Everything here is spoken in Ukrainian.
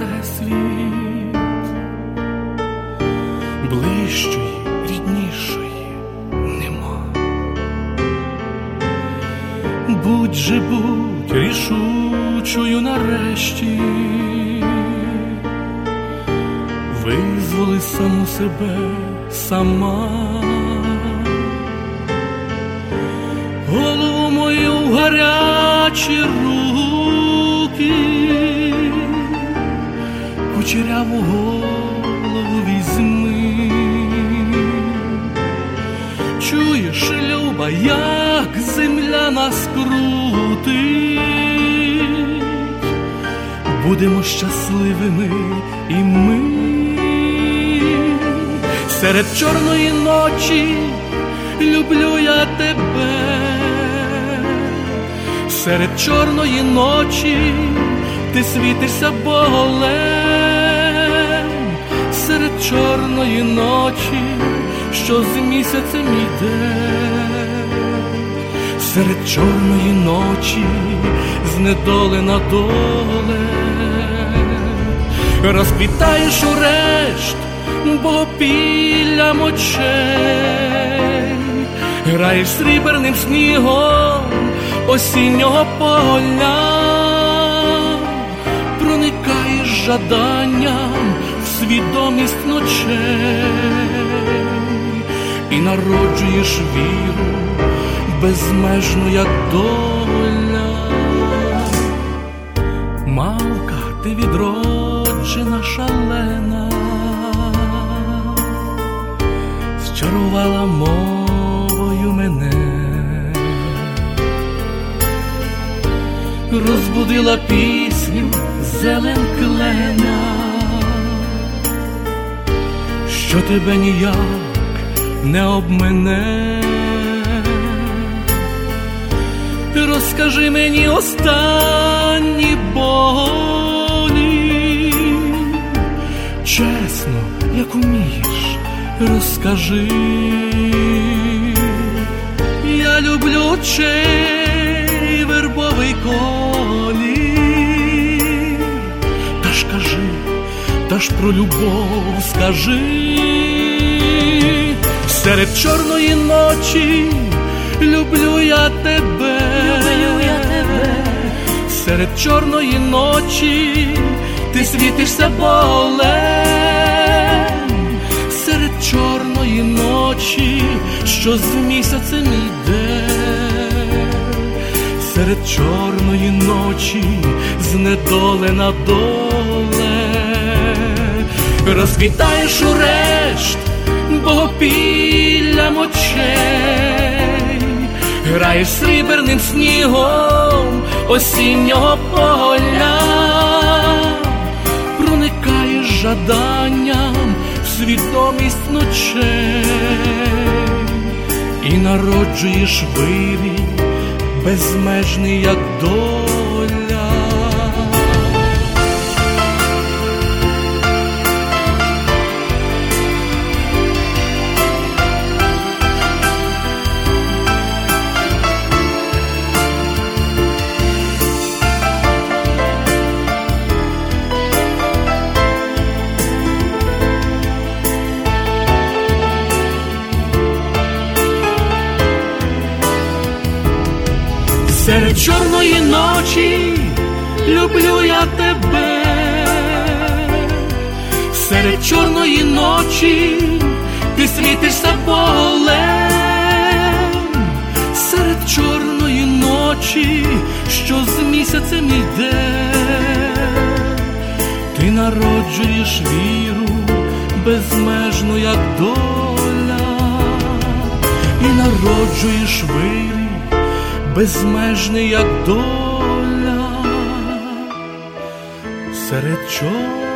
цілий всесвіт, ближчої, ріднішої нема. Будь же будь рішучою нарешті, визволи саму себе сама. Голову мою в гарячі руки, кучеряву голову візьми, чуєш, люба, як земля нас крутить, будемо щасливими і ми. Серед чорної ночі люблю я тебе, серед чорної ночі ти світишся болем, серед чорної ночі, що з місяцем іде, серед чорної ночі знедолена доле, розквітаєш урешт, бо біля мочей. Граєш сріберним снігом осіннього поля, проникаєш жаданням в свідомість ночей. І народжуєш віру безмежну, як доля. Мавка, ти відроджена шалена, зчарувала мовою мене, розбудила пісню зелен клена, що тебе ніяк не обмене. Розкажи мені останні болі, чесно, як умієш, розкажи, я люблю чей вербовий колір, ж про любов скажи, серед чорної ночі люблю я тебе, люблю я тебе, серед чорної ночі ти світишся болем, серед чорної ночі, що з місяцем іде, серед чорної ночі знедолена доле, розквітаєш урешт, бо біля мочей. Граєш сріберним снігом осіннього поля, проникаєш жаданням в свідомість ночей. І народжуєш вирій безмежний, як доля. Серед чорної ночі люблю я тебе, серед чорної ночі ти світишся болем, серед чорної ночі, що з місяцем йде, ти народжуєш віру безмежну, як доля, і народжуєш вирій безмежний, як доля, серед чого